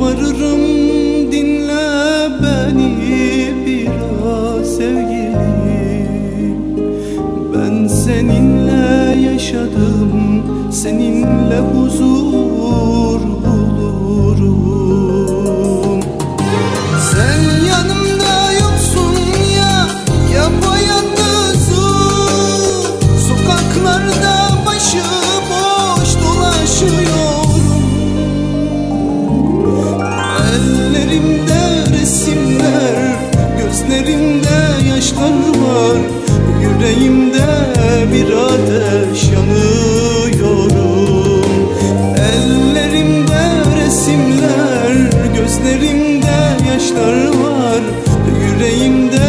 Yalvarırım dinle beni biraz sevgilim. Ben seninle yaşadım seninle huzur Gözlerimde yaşlar var. Yüreğimde bir ateş yanıyorum. Ellerimde resimler Gözlerimde yaşlar var. Yüreğimde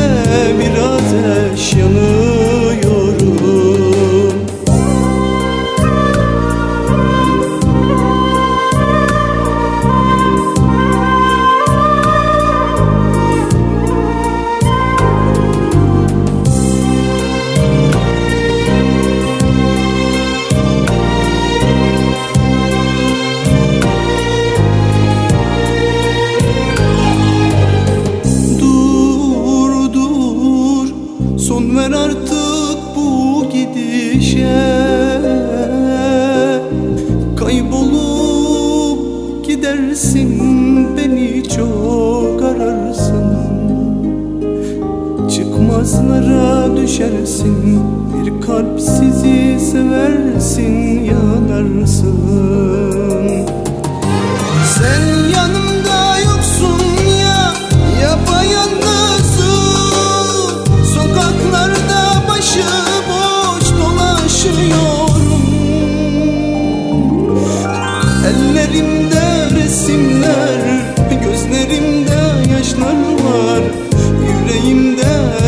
bir ateş yanıyorum gidersin beni çok ararsın. Çıkmazlara düşersin bir kalp sizi seversin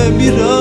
bir ateş